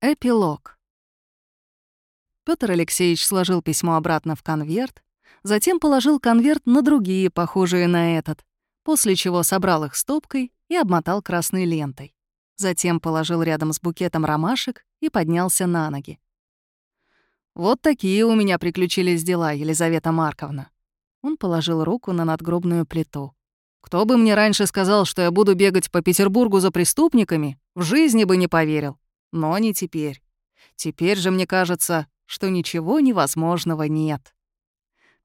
Эпилог. Петр Алексеевич сложил письмо обратно в конверт, затем положил конверт на другие, похожие на этот, после чего собрал их стопкой и обмотал красной лентой. Затем положил рядом с букетом ромашек и поднялся на ноги. «Вот такие у меня приключились дела, Елизавета Марковна». Он положил руку на надгробную плиту. «Кто бы мне раньше сказал, что я буду бегать по Петербургу за преступниками, в жизни бы не поверил. Но не теперь. Теперь же мне кажется, что ничего невозможного нет.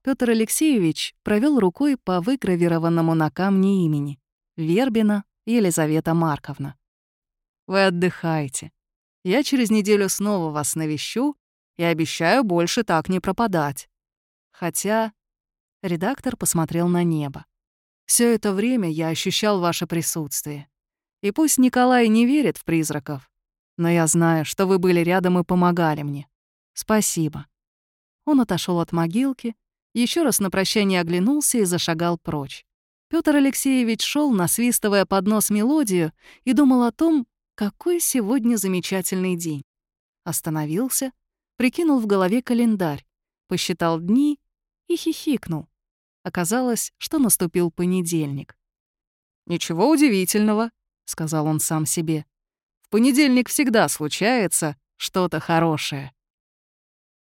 Петр Алексеевич провел рукой по выгравированному на камне имени. Вербина Елизавета Марковна. Вы отдыхайте. Я через неделю снова вас навещу и обещаю больше так не пропадать. Хотя... Редактор посмотрел на небо. Все это время я ощущал ваше присутствие. И пусть Николай не верит в призраков, но я знаю, что вы были рядом и помогали мне. Спасибо». Он отошел от могилки, еще раз на прощание оглянулся и зашагал прочь. Петр Алексеевич шел, насвистывая под нос мелодию, и думал о том, какой сегодня замечательный день. Остановился, прикинул в голове календарь, посчитал дни и хихикнул. Оказалось, что наступил понедельник. «Ничего удивительного», — сказал он сам себе понедельник всегда случается что-то хорошее.